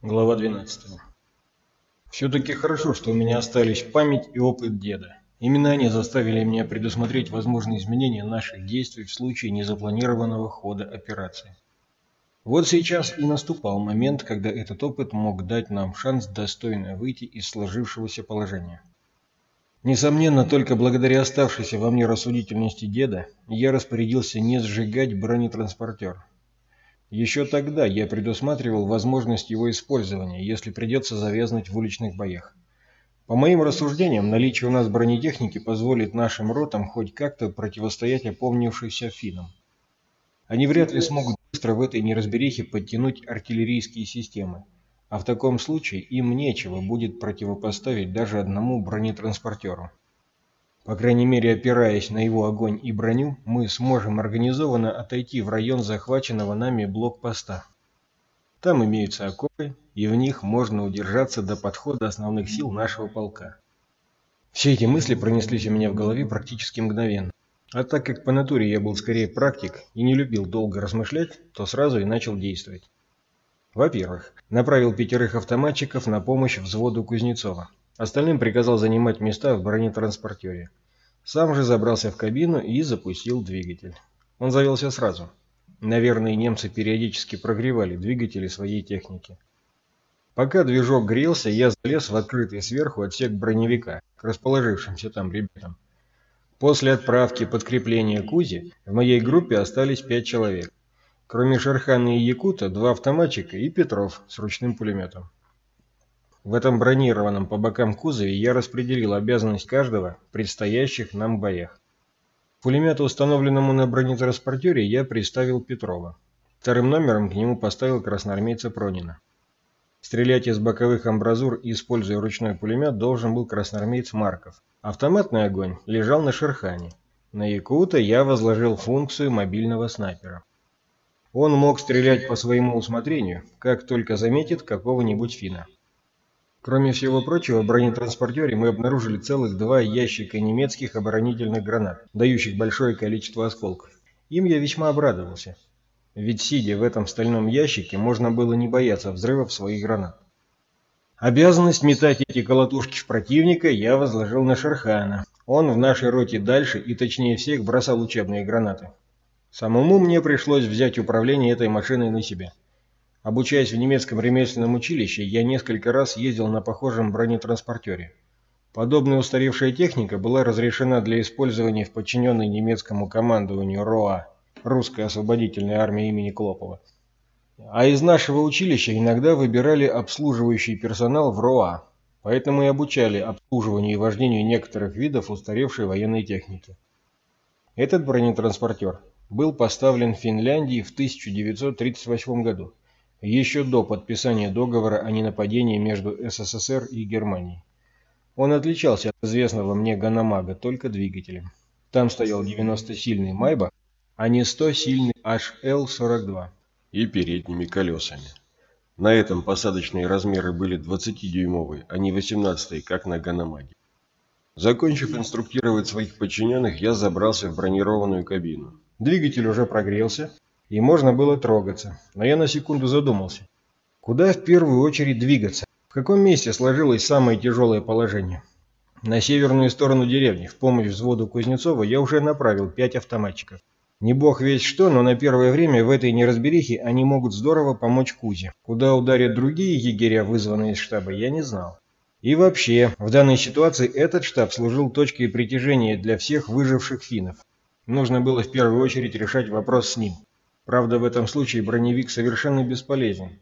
Глава 12. Все-таки хорошо, что у меня остались память и опыт деда. Именно они заставили меня предусмотреть возможные изменения наших действий в случае незапланированного хода операции. Вот сейчас и наступал момент, когда этот опыт мог дать нам шанс достойно выйти из сложившегося положения. Несомненно, только благодаря оставшейся во мне рассудительности деда я распорядился не сжигать бронетранспортер. Еще тогда я предусматривал возможность его использования, если придется завязнуть в уличных боях. По моим рассуждениям, наличие у нас бронетехники позволит нашим ротам хоть как-то противостоять опомнившимся финнам. Они вряд ли смогут быстро в этой неразберихе подтянуть артиллерийские системы, а в таком случае им нечего будет противопоставить даже одному бронетранспортеру. По крайней мере, опираясь на его огонь и броню, мы сможем организованно отойти в район захваченного нами блокпоста. Там имеются окопы, и в них можно удержаться до подхода основных сил нашего полка. Все эти мысли пронеслись у меня в голове практически мгновенно. А так как по натуре я был скорее практик и не любил долго размышлять, то сразу и начал действовать. Во-первых, направил пятерых автоматчиков на помощь взводу Кузнецова. Остальным приказал занимать места в бронетранспортере. Сам же забрался в кабину и запустил двигатель. Он завелся сразу. Наверное, немцы периодически прогревали двигатели своей техники. Пока движок грелся, я залез в открытый сверху отсек броневика к расположившимся там ребятам. После отправки подкрепления Кузи в моей группе остались пять человек. Кроме Шерхана и Якута, два автоматчика и Петров с ручным пулеметом. В этом бронированном по бокам кузове я распределил обязанность каждого в предстоящих нам боях. Пулемету, установленному на бронетранспортере, я приставил Петрова. Вторым номером к нему поставил красноармейца Пронина. Стрелять из боковых амбразур, используя ручной пулемет, должен был красноармеец Марков. Автоматный огонь лежал на Шерхане. На Якута я возложил функцию мобильного снайпера. Он мог стрелять по своему усмотрению, как только заметит какого-нибудь фина. Кроме всего прочего, в бронетранспортере мы обнаружили целых два ящика немецких оборонительных гранат, дающих большое количество осколков. Им я весьма обрадовался. Ведь сидя в этом стальном ящике, можно было не бояться взрывов своих гранат. Обязанность метать эти колотушки в противника я возложил на Шерхана. Он в нашей роте дальше и точнее всех бросал учебные гранаты. Самому мне пришлось взять управление этой машиной на себя. Обучаясь в немецком ремесленном училище, я несколько раз ездил на похожем бронетранспортере. Подобная устаревшая техника была разрешена для использования в подчиненной немецкому командованию РОА, Русская освободительная армия имени Клопова. А из нашего училища иногда выбирали обслуживающий персонал в РОА, поэтому и обучали обслуживанию и вождению некоторых видов устаревшей военной техники. Этот бронетранспортер был поставлен в Финляндии в 1938 году еще до подписания договора о ненападении между СССР и Германией. Он отличался от известного мне Ганамага только двигателем. Там стоял 90-сильный Майбах, а не 100-сильный HL-42 и передними колесами. На этом посадочные размеры были 20-дюймовые, а не 18 как на Ганамаге. Закончив инструктировать своих подчиненных, я забрался в бронированную кабину. Двигатель уже прогрелся, и можно было трогаться. Но я на секунду задумался. Куда в первую очередь двигаться? В каком месте сложилось самое тяжелое положение? На северную сторону деревни, в помощь взводу Кузнецова, я уже направил пять автоматчиков. Не бог весь что, но на первое время в этой неразберихе они могут здорово помочь Кузе. Куда ударят другие егеря, вызванные из штаба, я не знал. И вообще, в данной ситуации этот штаб служил точкой притяжения для всех выживших финнов. Нужно было в первую очередь решать вопрос с ним. Правда, в этом случае броневик совершенно бесполезен.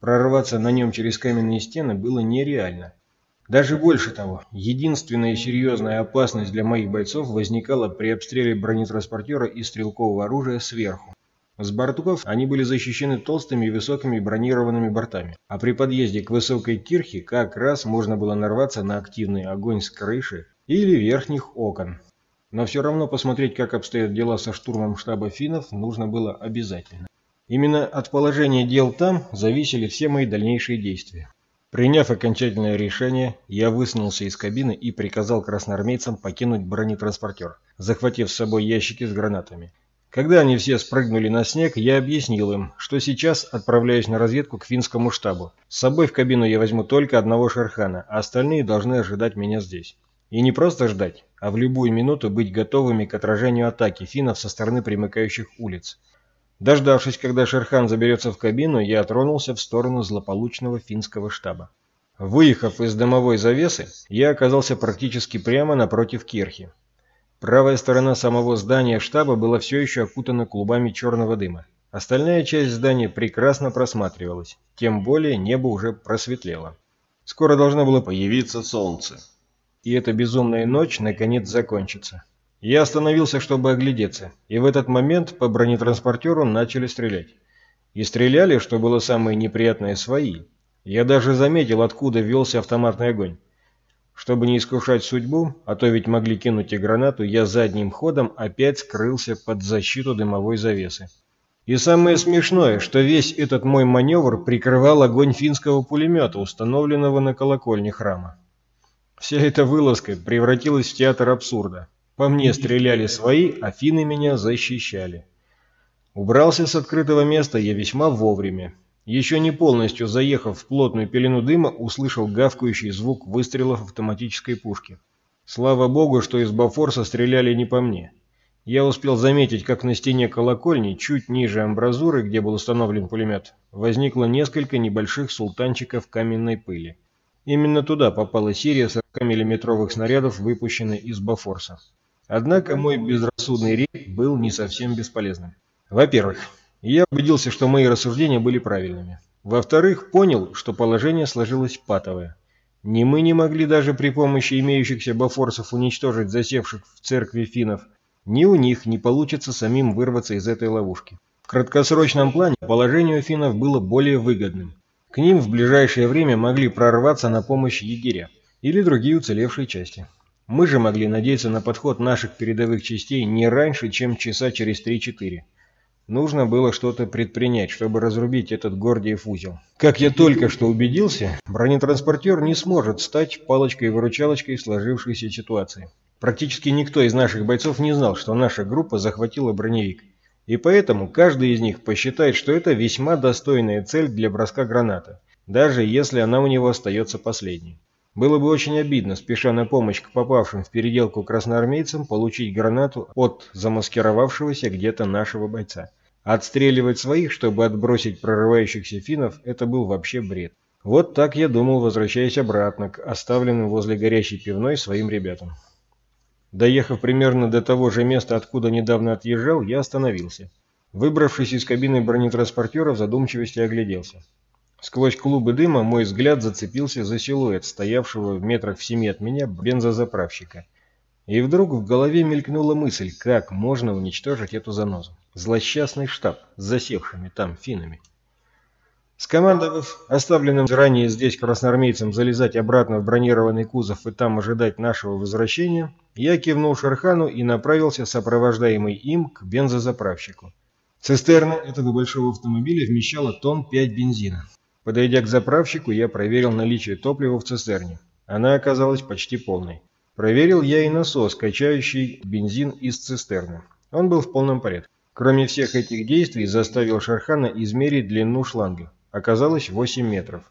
Прорваться на нем через каменные стены было нереально. Даже больше того, единственная серьезная опасность для моих бойцов возникала при обстреле бронетранспортера и стрелкового оружия сверху. С бортов они были защищены толстыми и высокими бронированными бортами, а при подъезде к высокой кирхе как раз можно было нарваться на активный огонь с крыши или верхних окон. Но все равно посмотреть, как обстоят дела со штурмом штаба финнов, нужно было обязательно. Именно от положения дел там зависели все мои дальнейшие действия. Приняв окончательное решение, я высунулся из кабины и приказал красноармейцам покинуть бронетранспортер, захватив с собой ящики с гранатами. Когда они все спрыгнули на снег, я объяснил им, что сейчас отправляюсь на разведку к финскому штабу. С собой в кабину я возьму только одного Шерхана, а остальные должны ожидать меня здесь. И не просто ждать, а в любую минуту быть готовыми к отражению атаки финнов со стороны примыкающих улиц. Дождавшись, когда Шерхан заберется в кабину, я тронулся в сторону злополучного финского штаба. Выехав из дымовой завесы, я оказался практически прямо напротив Кирхи. Правая сторона самого здания штаба была все еще окутана клубами черного дыма. Остальная часть здания прекрасно просматривалась, тем более небо уже просветлело. Скоро должно было появиться солнце. И эта безумная ночь наконец закончится. Я остановился, чтобы оглядеться, и в этот момент по бронетранспортеру начали стрелять. И стреляли, что было самое неприятное, свои. Я даже заметил, откуда велся автоматный огонь. Чтобы не искушать судьбу, а то ведь могли кинуть и гранату, я задним ходом опять скрылся под защиту дымовой завесы. И самое смешное, что весь этот мой маневр прикрывал огонь финского пулемета, установленного на колокольне храма. Вся эта вылазка превратилась в театр абсурда. По мне стреляли свои, а финны меня защищали. Убрался с открытого места я весьма вовремя. Еще не полностью заехав в плотную пелену дыма, услышал гавкающий звук выстрелов автоматической пушки. Слава богу, что из Бафорса стреляли не по мне. Я успел заметить, как на стене колокольни, чуть ниже амбразуры, где был установлен пулемет, возникло несколько небольших султанчиков каменной пыли. Именно туда попала серия 40-миллиметровых снарядов, выпущенная из Бафорса. Однако мой безрассудный рейд был не совсем бесполезным. Во-первых, я убедился, что мои рассуждения были правильными. Во-вторых, понял, что положение сложилось патовое. Ни мы не могли даже при помощи имеющихся бафорсов уничтожить засевших в церкви финнов, ни у них не получится самим вырваться из этой ловушки. В краткосрочном плане положение у финнов было более выгодным. К ним в ближайшее время могли прорваться на помощь егеря или другие уцелевшие части. Мы же могли надеяться на подход наших передовых частей не раньше, чем часа через 3-4. Нужно было что-то предпринять, чтобы разрубить этот Гордиев узел. Как я только что убедился, бронетранспортер не сможет стать палочкой-выручалочкой сложившейся ситуации. Практически никто из наших бойцов не знал, что наша группа захватила броневик. И поэтому каждый из них посчитает, что это весьма достойная цель для броска граната, даже если она у него остается последней. Было бы очень обидно, спеша на помощь к попавшим в переделку красноармейцам, получить гранату от замаскировавшегося где-то нашего бойца. Отстреливать своих, чтобы отбросить прорывающихся финнов, это был вообще бред. Вот так я думал, возвращаясь обратно к оставленным возле горящей пивной своим ребятам. Доехав примерно до того же места, откуда недавно отъезжал, я остановился. Выбравшись из кабины бронетранспортера, в задумчивости огляделся. Сквозь клубы дыма мой взгляд зацепился за силуэт, стоявшего в метрах в семи от меня бензозаправщика. И вдруг в голове мелькнула мысль, как можно уничтожить эту занозу. Злосчастный штаб с засевшими там финами. Скомандовав оставленным ранее здесь красноармейцам залезать обратно в бронированный кузов и там ожидать нашего возвращения, я кивнул Шерхану и направился, сопровождаемый им, к бензозаправщику. Цистерна этого большого автомобиля вмещала тонн 5 бензина. Подойдя к заправщику, я проверил наличие топлива в цистерне. Она оказалась почти полной. Проверил я и насос, качающий бензин из цистерны. Он был в полном порядке. Кроме всех этих действий, заставил Шархана измерить длину шланга. Оказалось 8 метров.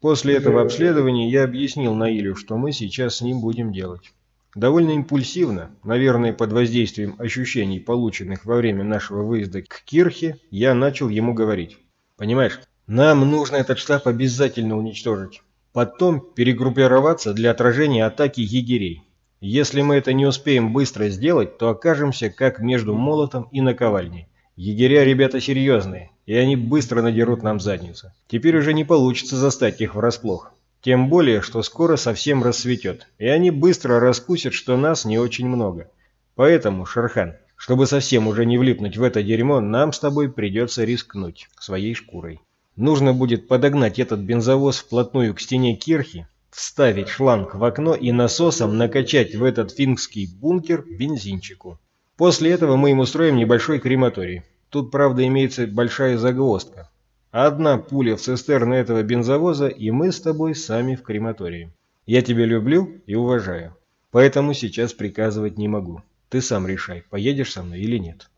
После этого обследования я объяснил Наилю, что мы сейчас с ним будем делать. Довольно импульсивно, наверное, под воздействием ощущений, полученных во время нашего выезда к Кирхе, я начал ему говорить. «Понимаешь, нам нужно этот штаб обязательно уничтожить. Потом перегруппироваться для отражения атаки егерей. Если мы это не успеем быстро сделать, то окажемся как между молотом и наковальней. Егеря ребята серьезные, и они быстро надерут нам задницу. Теперь уже не получится застать их врасплох. Тем более, что скоро совсем рассветет, и они быстро раскусят, что нас не очень много. Поэтому, Шерхан, чтобы совсем уже не влипнуть в это дерьмо, нам с тобой придется рискнуть своей шкурой. Нужно будет подогнать этот бензовоз вплотную к стене кирхи, вставить шланг в окно и насосом накачать в этот финский бункер бензинчику. После этого мы им устроим небольшой крематорий. Тут, правда, имеется большая загвоздка. Одна пуля в цистерну этого бензовоза, и мы с тобой сами в крематории. Я тебя люблю и уважаю. Поэтому сейчас приказывать не могу. Ты сам решай, поедешь со мной или нет.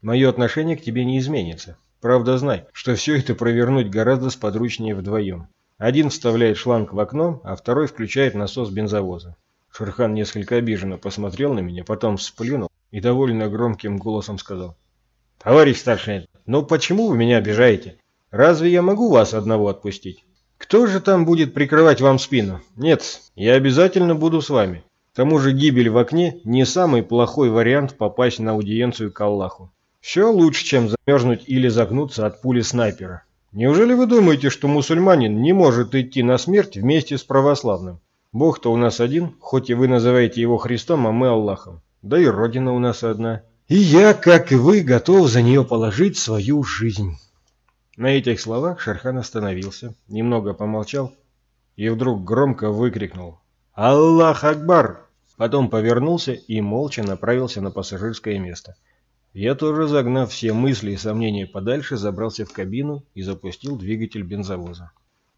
Мое отношение к тебе не изменится. Правда, знай, что все это провернуть гораздо сподручнее вдвоем. Один вставляет шланг в окно, а второй включает насос бензовоза. Шерхан несколько обиженно посмотрел на меня, потом сплюнул и довольно громким голосом сказал. «Товарищ старший, ну почему вы меня обижаете? Разве я могу вас одного отпустить? Кто же там будет прикрывать вам спину? Нет, я обязательно буду с вами. К тому же гибель в окне не самый плохой вариант попасть на аудиенцию к Аллаху. Все лучше, чем замерзнуть или загнуться от пули снайпера. Неужели вы думаете, что мусульманин не может идти на смерть вместе с православным? Бог-то у нас один, хоть и вы называете его Христом, а мы Аллахом. Да и Родина у нас одна. И я, как и вы, готов за нее положить свою жизнь. На этих словах Шерхан остановился, немного помолчал и вдруг громко выкрикнул «Аллах Акбар!». Потом повернулся и молча направился на пассажирское место. Я тоже, загнав все мысли и сомнения подальше, забрался в кабину и запустил двигатель бензовоза.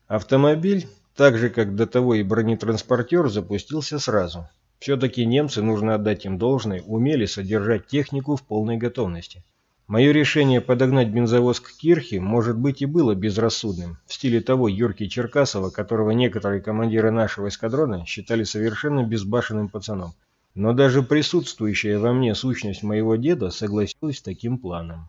Автомобиль, так же как до того и бронетранспортер, запустился сразу. Все-таки немцы, нужно отдать им должное, умели содержать технику в полной готовности. Мое решение подогнать бензовоз к Кирхе, может быть, и было безрассудным, в стиле того Юрки Черкасова, которого некоторые командиры нашего эскадрона считали совершенно безбашенным пацаном. Но даже присутствующая во мне сущность моего деда согласилась с таким планом.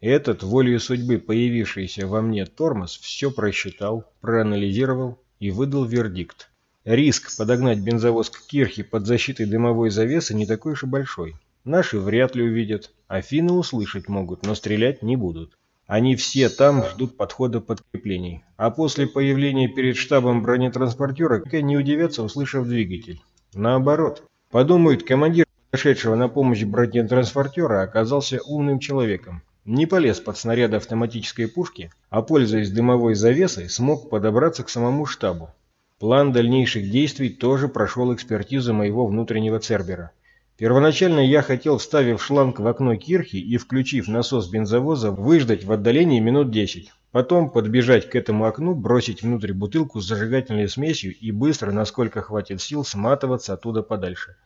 Этот, волею судьбы появившийся во мне тормоз, все просчитал, проанализировал и выдал вердикт. Риск подогнать бензовоз к Кирхе под защитой дымовой завесы не такой уж и большой. Наши вряд ли увидят, афины услышать могут, но стрелять не будут. Они все там ждут подхода подкреплений. А после появления перед штабом бронетранспортера не удивятся, услышав двигатель. Наоборот, Подумают, командир, пришедшего на помощь бронетранспортера, оказался умным человеком. Не полез под снаряды автоматической пушки, а, пользуясь дымовой завесой, смог подобраться к самому штабу. План дальнейших действий тоже прошел экспертизу моего внутреннего цербера. Первоначально я хотел, вставив шланг в окно кирхи и включив насос бензовоза, выждать в отдалении минут 10. Потом подбежать к этому окну, бросить внутрь бутылку с зажигательной смесью и быстро, насколько хватит сил, сматываться оттуда подальше.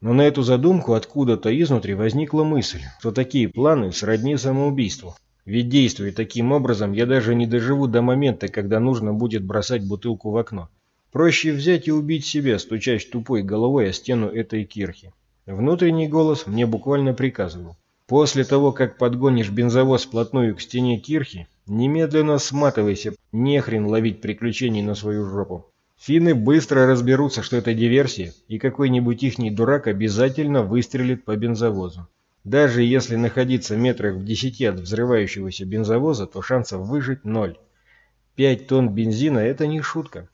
Но на эту задумку откуда-то изнутри возникла мысль, что такие планы сродни самоубийству. Ведь действуя таким образом, я даже не доживу до момента, когда нужно будет бросать бутылку в окно. Проще взять и убить себя, стучась тупой головой о стену этой кирхи. Внутренний голос мне буквально приказывал. После того, как подгонишь бензовоз вплотную к стене кирхи, немедленно сматывайся, нехрен ловить приключений на свою жопу. Финны быстро разберутся, что это диверсия, и какой-нибудь ихний дурак обязательно выстрелит по бензовозу. Даже если находиться метрах в десяти от взрывающегося бензовоза, то шансов выжить ноль. Пять тонн бензина – это не шутка.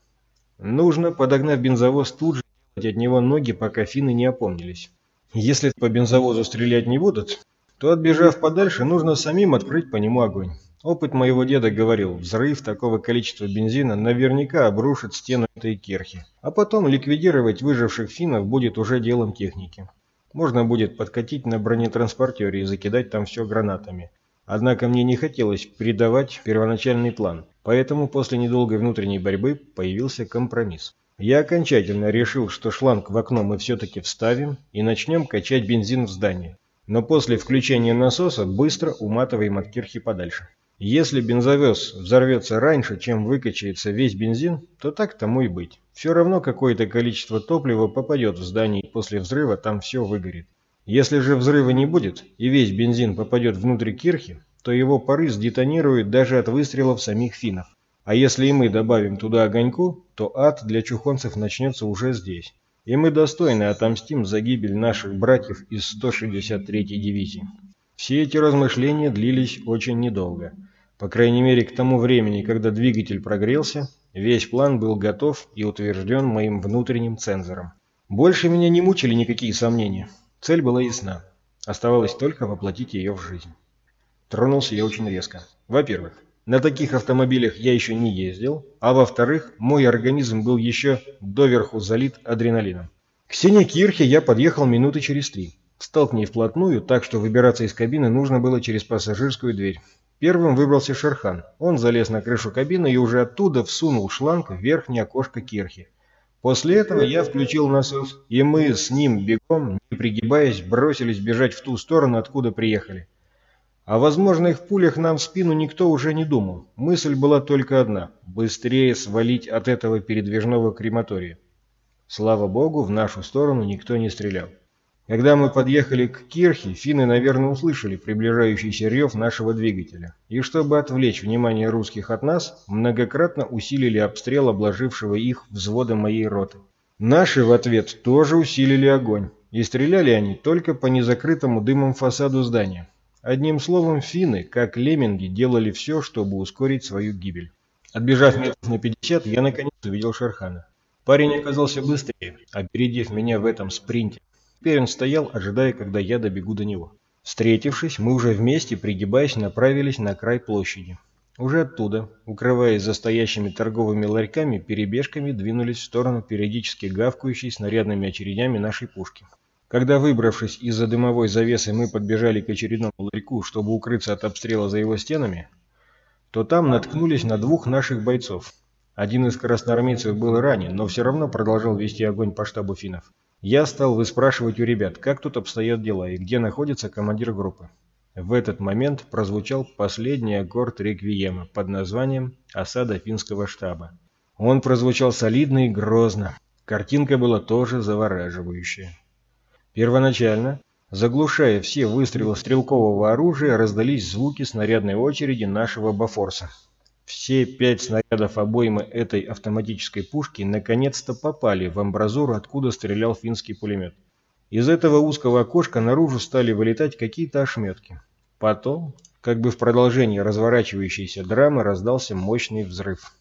Нужно, подогнав бензовоз, тут же от него ноги, пока финны не опомнились. Если по бензовозу стрелять не будут, то, отбежав подальше, нужно самим открыть по нему огонь. Опыт моего деда говорил, взрыв такого количества бензина наверняка обрушит стену этой кирхи, а потом ликвидировать выживших финнов будет уже делом техники. Можно будет подкатить на бронетранспортере и закидать там все гранатами. Однако мне не хотелось предавать первоначальный план, поэтому после недолгой внутренней борьбы появился компромисс. Я окончательно решил, что шланг в окно мы все-таки вставим и начнем качать бензин в здание но после включения насоса быстро уматываем от кирхи подальше. Если бензовоз взорвется раньше, чем выкачается весь бензин, то так тому и быть. Все равно какое-то количество топлива попадет в здание, и после взрыва там все выгорит. Если же взрыва не будет, и весь бензин попадет внутрь кирхи, то его пары сдетонируют даже от выстрелов самих финнов. А если и мы добавим туда огоньку, то ад для чухонцев начнется уже здесь и мы достойно отомстим за гибель наших братьев из 163-й дивизии. Все эти размышления длились очень недолго. По крайней мере, к тому времени, когда двигатель прогрелся, весь план был готов и утвержден моим внутренним цензором. Больше меня не мучили никакие сомнения. Цель была ясна. Оставалось только воплотить ее в жизнь. Тронулся я очень резко. Во-первых, на таких автомобилях я еще не ездил, а во-вторых, мой организм был еще доверху залит адреналином. К стене Кирхе я подъехал минуты через три. Встал к ней вплотную, так что выбираться из кабины нужно было через пассажирскую дверь. Первым выбрался Шерхан. Он залез на крышу кабины и уже оттуда всунул шланг в верхнее окошко Кирхи. После этого я включил насос, и мы с ним бегом, не пригибаясь, бросились бежать в ту сторону, откуда приехали. О возможных пулях нам в спину никто уже не думал. Мысль была только одна – быстрее свалить от этого передвижного крематория. Слава богу, в нашу сторону никто не стрелял. Когда мы подъехали к Кирхе, финны, наверное, услышали приближающийся рев нашего двигателя. И чтобы отвлечь внимание русских от нас, многократно усилили обстрел обложившего их взвода моей роты. Наши в ответ тоже усилили огонь. И стреляли они только по незакрытому дымом фасаду здания. Одним словом, финны, как лемминги, делали все, чтобы ускорить свою гибель. Отбежав метров на 50, я наконец увидел Шерхана. Парень оказался быстрее, опередив меня в этом спринте. Теперь он стоял, ожидая, когда я добегу до него. Встретившись, мы уже вместе, пригибаясь, направились на край площади. Уже оттуда, укрываясь за стоящими торговыми ларьками, перебежками двинулись в сторону периодически гавкающей снарядными очередями нашей пушки. Когда, выбравшись из-за дымовой завесы, мы подбежали к очередному ларьку, чтобы укрыться от обстрела за его стенами, то там наткнулись на двух наших бойцов. Один из красноармейцев был ранен, но все равно продолжал вести огонь по штабу финнов. Я стал выспрашивать у ребят, как тут обстоят дела и где находится командир группы. В этот момент прозвучал последний аккорд реквиема под названием «Осада финского штаба». Он прозвучал солидно и грозно. Картинка была тоже завораживающая. Первоначально, заглушая все выстрелы стрелкового оружия, раздались звуки снарядной очереди нашего Бафорса. Все пять снарядов обоймы этой автоматической пушки наконец-то попали в амбразуру, откуда стрелял финский пулемет. Из этого узкого окошка наружу стали вылетать какие-то ошметки. Потом, как бы в продолжении разворачивающейся драмы, раздался мощный взрыв.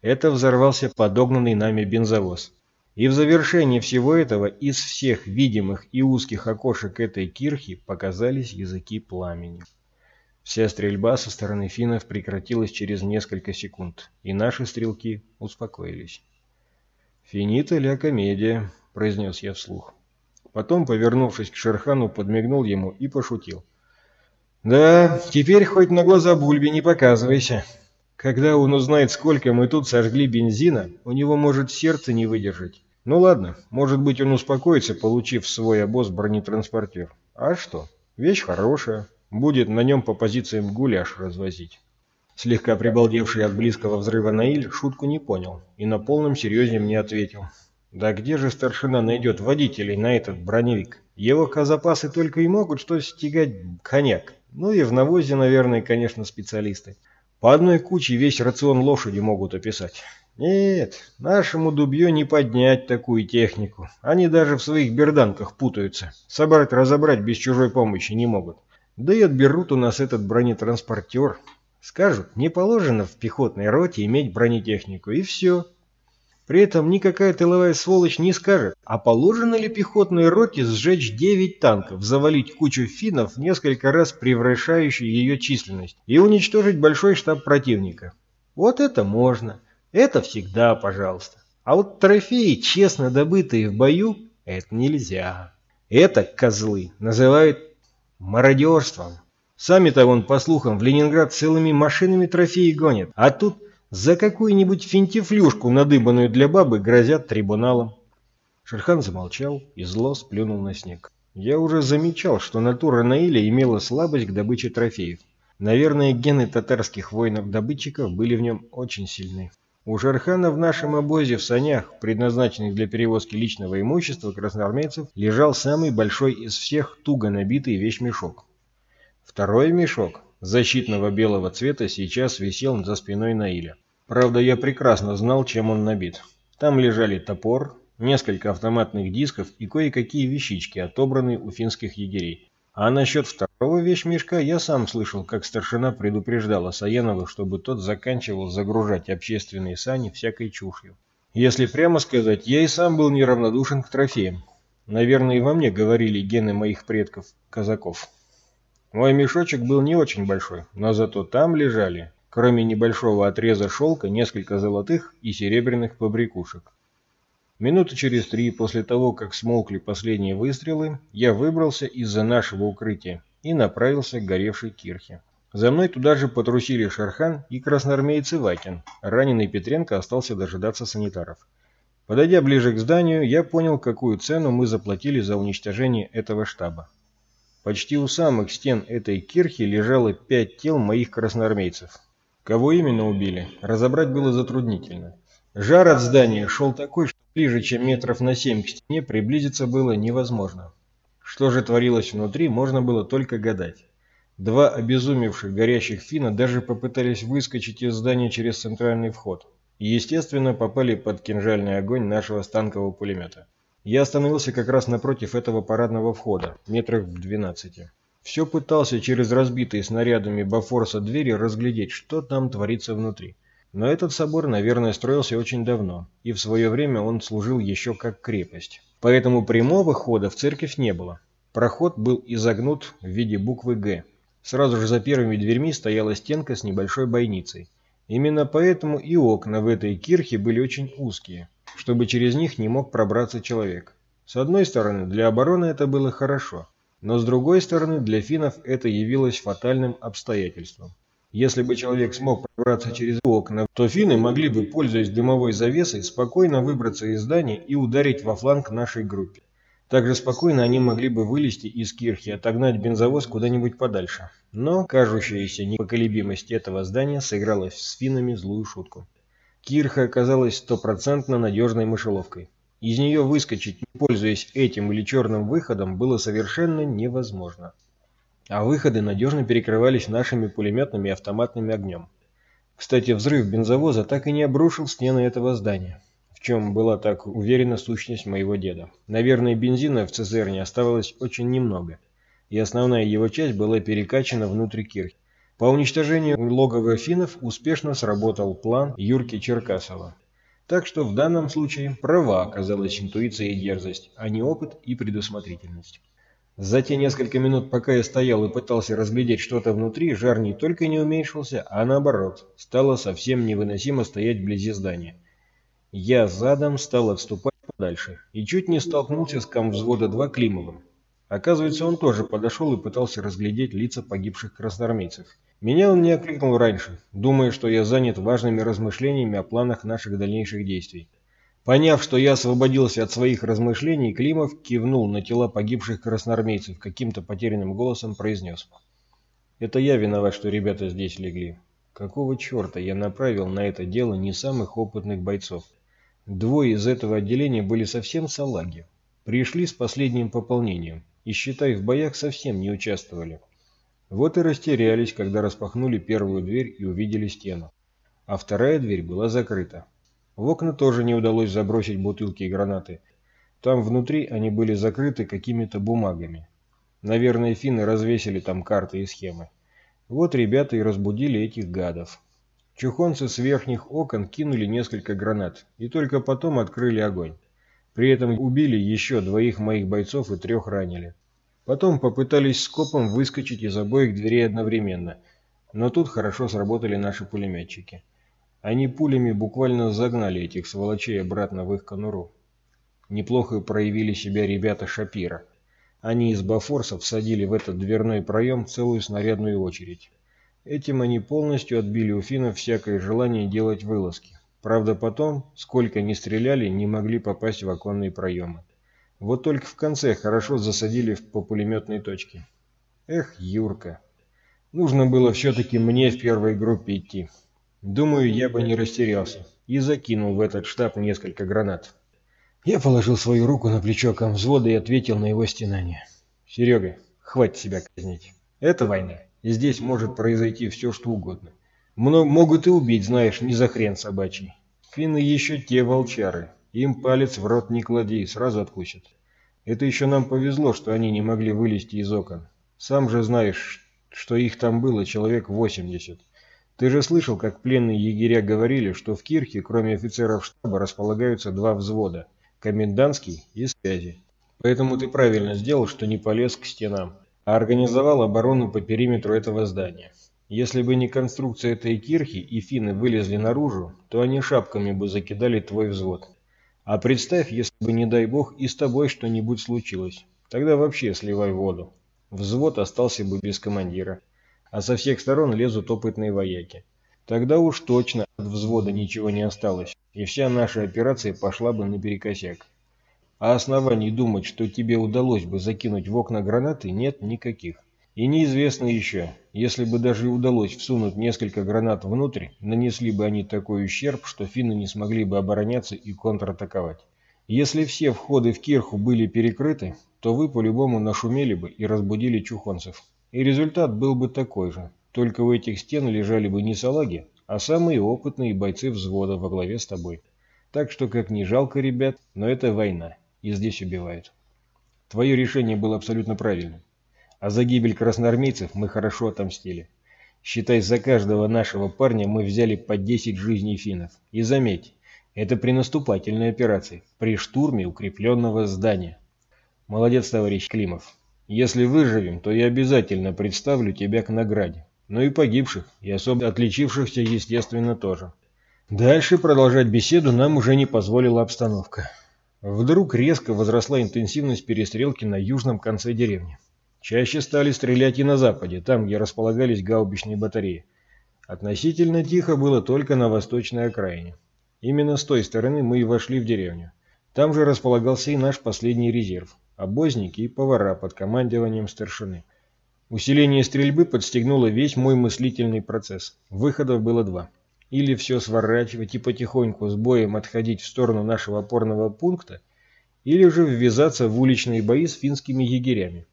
Это взорвался подогнанный нами бензовоз. И в завершении всего этого из всех видимых и узких окошек этой кирхи показались языки пламени. Вся стрельба со стороны финнов прекратилась через несколько секунд, и наши стрелки успокоились. «Финита ля комедия», — произнес я вслух. Потом, повернувшись к Шерхану, подмигнул ему и пошутил. «Да, теперь хоть на глаза Бульби не показывайся. Когда он узнает, сколько мы тут сожгли бензина, у него может сердце не выдержать. Ну ладно, может быть он успокоится, получив свой обоз бронетранспортер. А что? Вещь хорошая, Будет на нем по позициям гуляш развозить. Слегка прибалдевший от близкого взрыва Наиль шутку не понял и на полном серьезе мне ответил. «Да где же старшина найдет водителей на этот броневик? Его запасы только и могут что стегать коняк. Ну и в навозе, наверное, конечно, специалисты. По одной куче весь рацион лошади могут описать. Нет, нашему дубью не поднять такую технику. Они даже в своих берданках путаются. Собрать-разобрать без чужой помощи не могут. Да и отберут у нас этот бронетранспортер. Скажут, не положено в пехотной роте иметь бронетехнику, и все. При этом никакая тыловая сволочь не скажет, а положено ли пехотной роте сжечь 9 танков, завалить кучу финнов, несколько раз превращающей ее численность, и уничтожить большой штаб противника. Вот это можно. Это всегда пожалуйста. А вот трофеи, честно добытые в бою, это нельзя. Это козлы называют мародерством. Сами-то вон, по слухам, в Ленинград целыми машинами трофеи гонят, а тут за какую-нибудь финтифлюшку, надыбанную для бабы, грозят трибуналом. Шерхан замолчал и зло сплюнул на снег. Я уже замечал, что натура Наиля имела слабость к добыче трофеев. Наверное, гены татарских воинов-добытчиков были в нем очень сильны. У Шерхана в нашем обозе в санях, предназначенных для перевозки личного имущества красноармейцев, лежал самый большой из всех туго набитый вещмешок. Второй мешок, защитного белого цвета, сейчас висел за спиной Наиля. Правда, я прекрасно знал, чем он набит. Там лежали топор, несколько автоматных дисков и кое-какие вещички, отобранные у финских егерей. А насчет второго вещмешка я сам слышал, как старшина предупреждала Саянова, чтобы тот заканчивал загружать общественные сани всякой чушью. Если прямо сказать, я и сам был неравнодушен к трофеям. Наверное, и во мне говорили гены моих предков, казаков. Мой мешочек был не очень большой, но зато там лежали, кроме небольшого отреза шелка, несколько золотых и серебряных побрякушек. Минуты через три после того, как смолкли последние выстрелы, я выбрался из-за нашего укрытия и направился к горевшей кирхе. За мной туда же потрусили Шархан и красноармеец Ивакин. Раненый Петренко остался дожидаться санитаров. Подойдя ближе к зданию, я понял, какую цену мы заплатили за уничтожение этого штаба. Почти у самых стен этой кирхи лежало пять тел моих красноармейцев. Кого именно убили, разобрать было затруднительно. Жар от здания шел такой, ближе, чем метров на семь к стене, приблизиться было невозможно. Что же творилось внутри, можно было только гадать. Два обезумевших горящих фина даже попытались выскочить из здания через центральный вход. И, естественно, попали под кинжальный огонь нашего станкового пулемета. Я остановился как раз напротив этого парадного входа, метрах в 12. Все пытался через разбитые снарядами Бафорса двери разглядеть, что там творится внутри. Но этот собор, наверное, строился очень давно, и в свое время он служил еще как крепость. Поэтому прямого хода в церковь не было. Проход был изогнут в виде буквы «Г». Сразу же за первыми дверьми стояла стенка с небольшой бойницей. Именно поэтому и окна в этой кирхе были очень узкие, чтобы через них не мог пробраться человек. С одной стороны, для обороны это было хорошо, но с другой стороны, для финнов это явилось фатальным обстоятельством. Если бы человек смог пробраться через окна, то финны могли бы, пользуясь дымовой завесой, спокойно выбраться из здания и ударить во фланг нашей группе. Также спокойно они могли бы вылезти из кирхи и отогнать бензовоз куда-нибудь подальше. Но кажущаяся непоколебимость этого здания сыграла с финнами злую шутку. Кирха оказалась стопроцентно надежной мышеловкой. Из нее выскочить, не пользуясь этим или черным выходом, было совершенно невозможно. А выходы надежно перекрывались нашими пулеметными и автоматными огнем. Кстати, взрыв бензовоза так и не обрушил стены этого здания в чем была так уверена сущность моего деда. Наверное, бензина в цистерне оставалось очень немного, и основная его часть была перекачана внутрь кирхи. По уничтожению логова финнов успешно сработал план Юрки Черкасова. Так что в данном случае права оказалась интуиция и дерзость, а не опыт и предусмотрительность. За те несколько минут, пока я стоял и пытался разглядеть что-то внутри, жар не только не уменьшился, а наоборот, стало совсем невыносимо стоять вблизи здания – я задом стал отступать подальше и чуть не столкнулся с комвзвода 2 Климовым. Оказывается, он тоже подошел и пытался разглядеть лица погибших красноармейцев. Меня он не окликнул раньше, думая, что я занят важными размышлениями о планах наших дальнейших действий. Поняв, что я освободился от своих размышлений, Климов кивнул на тела погибших красноармейцев, каким-то потерянным голосом произнес. «Это я виноват, что ребята здесь легли. Какого черта я направил на это дело не самых опытных бойцов?» Двое из этого отделения были совсем салаги. Пришли с последним пополнением и, считай, в боях совсем не участвовали. Вот и растерялись, когда распахнули первую дверь и увидели стену. А вторая дверь была закрыта. В окна тоже не удалось забросить бутылки и гранаты. Там внутри они были закрыты какими-то бумагами. Наверное, финны развесили там карты и схемы. Вот ребята и разбудили этих гадов. Чухонцы с верхних окон кинули несколько гранат и только потом открыли огонь. При этом убили еще двоих моих бойцов и трех ранили. Потом попытались скопом выскочить из обоих дверей одновременно, но тут хорошо сработали наши пулеметчики. Они пулями буквально загнали этих сволочей обратно в их конуру. Неплохо проявили себя ребята Шапира. Они из Бафорса всадили в этот дверной проем целую снарядную очередь. Этим они полностью отбили у финнов всякое желание делать вылазки. Правда потом, сколько ни стреляли, не могли попасть в оконные проемы. Вот только в конце хорошо засадили по пулеметной точке. Эх, Юрка. Нужно было все-таки мне в первой группе идти. Думаю, я бы не растерялся и закинул в этот штаб несколько гранат. Я положил свою руку на плечо комвзвода и ответил на его стенание. «Серега, хватит себя казнить. Это война. Здесь может произойти все, что угодно. Мно могут и убить, знаешь, не за хрен собачий. Финны еще те волчары. Им палец в рот не клади, сразу откусят. Это еще нам повезло, что они не могли вылезти из окон. Сам же знаешь, что их там было человек 80. Ты же слышал, как пленные егеря говорили, что в Кирхе, кроме офицеров штаба, располагаются два взвода – комендантский и связи. Поэтому ты правильно сделал, что не полез к стенам а организовал оборону по периметру этого здания. Если бы не конструкция этой кирхи и финны вылезли наружу, то они шапками бы закидали твой взвод. А представь, если бы, не дай бог, и с тобой что-нибудь случилось. Тогда вообще сливай воду. Взвод остался бы без командира. А со всех сторон лезут опытные вояки. Тогда уж точно от взвода ничего не осталось, и вся наша операция пошла бы наперекосяк. А оснований думать, что тебе удалось бы закинуть в окна гранаты, нет никаких. И неизвестно еще, если бы даже удалось всунуть несколько гранат внутрь, нанесли бы они такой ущерб, что финны не смогли бы обороняться и контратаковать. Если все входы в кирху были перекрыты, то вы по-любому нашумели бы и разбудили чухонцев. И результат был бы такой же, только у этих стен лежали бы не салаги, а самые опытные бойцы взвода во главе с тобой. Так что, как ни жалко ребят, но это война, и здесь убивают. Твое решение было абсолютно правильным. А за гибель красноармейцев мы хорошо отомстили. Считай, за каждого нашего парня мы взяли по 10 жизней финнов. И заметь, это при наступательной операции, при штурме укрепленного здания. Молодец, товарищ Климов. Если выживем, то я обязательно представлю тебя к награде. Ну и погибших, и особо отличившихся, естественно, тоже. Дальше продолжать беседу нам уже не позволила обстановка. Вдруг резко возросла интенсивность перестрелки на южном конце деревни. Чаще стали стрелять и на западе, там, где располагались гаубичные батареи. Относительно тихо было только на восточной окраине. Именно с той стороны мы и вошли в деревню. Там же располагался и наш последний резерв – обозники и повара под командованием старшины. Усиление стрельбы подстегнуло весь мой мыслительный процесс. Выходов было два. Или все сворачивать и потихоньку с боем отходить в сторону нашего опорного пункта, или же ввязаться в уличные бои с финскими егерями.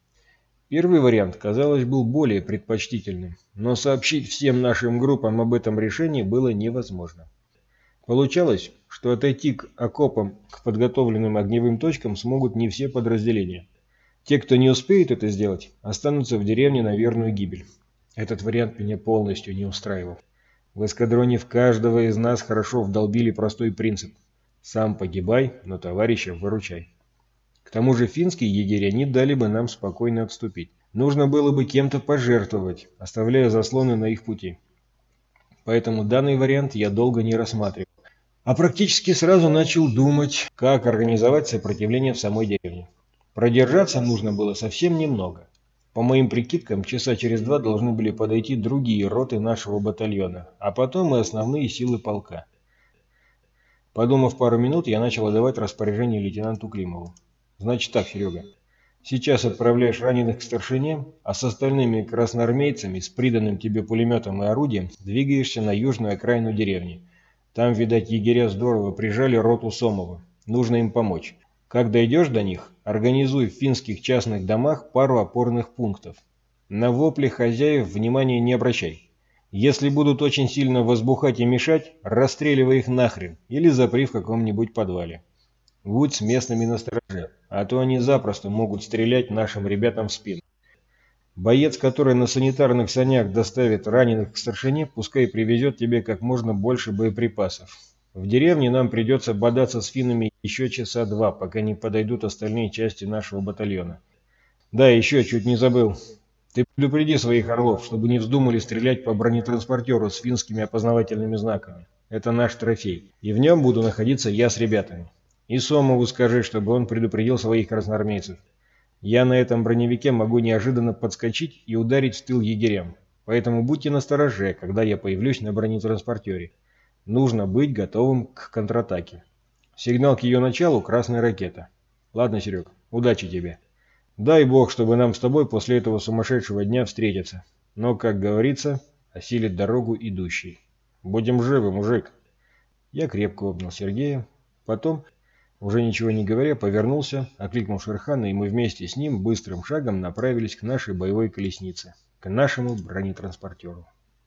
Первый вариант, казалось, был более предпочтительным, но сообщить всем нашим группам об этом решении было невозможно. Получалось, что отойти к окопам, к подготовленным огневым точкам смогут не все подразделения. Те, кто не успеет это сделать, останутся в деревне на верную гибель. Этот вариант меня полностью не устраивал. В эскадроне в каждого из нас хорошо вдолбили простой принцип. Сам погибай, но товарища выручай. К тому же финские егеря не дали бы нам спокойно отступить. Нужно было бы кем-то пожертвовать, оставляя заслоны на их пути. Поэтому данный вариант я долго не рассматривал. А практически сразу начал думать, как организовать сопротивление в самой деревне. Продержаться нужно было совсем немного. По моим прикидкам, часа через два должны были подойти другие роты нашего батальона, а потом и основные силы полка. Подумав пару минут, я начал отдавать распоряжение лейтенанту Климову. «Значит так, Серега, сейчас отправляешь раненых к старшине, а с остальными красноармейцами, с приданным тебе пулеметом и орудием, двигаешься на южную окраину деревни. Там, видать, егеря здорово прижали роту Сомова. Нужно им помочь. Как дойдешь до них, организуй в финских частных домах пару опорных пунктов. На вопли хозяев внимания не обращай. Если будут очень сильно возбухать и мешать, расстреливай их нахрен или запри в каком-нибудь подвале. Будь с местными на а то они запросто могут стрелять нашим ребятам в спину. Боец, который на санитарных санях доставит раненых к старшине, пускай привезет тебе как можно больше боеприпасов. В деревне нам придется бодаться с финнами еще часа два, пока не подойдут остальные части нашего батальона. Да, еще чуть не забыл. Ты предупреди своих орлов, чтобы не вздумали стрелять по бронетранспортеру с финскими опознавательными знаками. Это наш трофей, и в нем буду находиться я с ребятами. И Сомову скажи, чтобы он предупредил своих красноармейцев. Я на этом броневике могу неожиданно подскочить и ударить в тыл егерям, поэтому будьте настороже, когда я появлюсь на бронетранспортере. Нужно быть готовым к контратаке. Сигнал к ее началу – красная ракета. Ладно, Серег, удачи тебе. Дай бог, чтобы нам с тобой после этого сумасшедшего дня встретиться. Но, как говорится, осилит дорогу идущий. Будем живы, мужик. Я крепко обнял Сергея. Потом, уже ничего не говоря, повернулся, окликнул Шерхана, и мы вместе с ним быстрым шагом направились к нашей боевой колеснице, к нашему бронетранспортеру.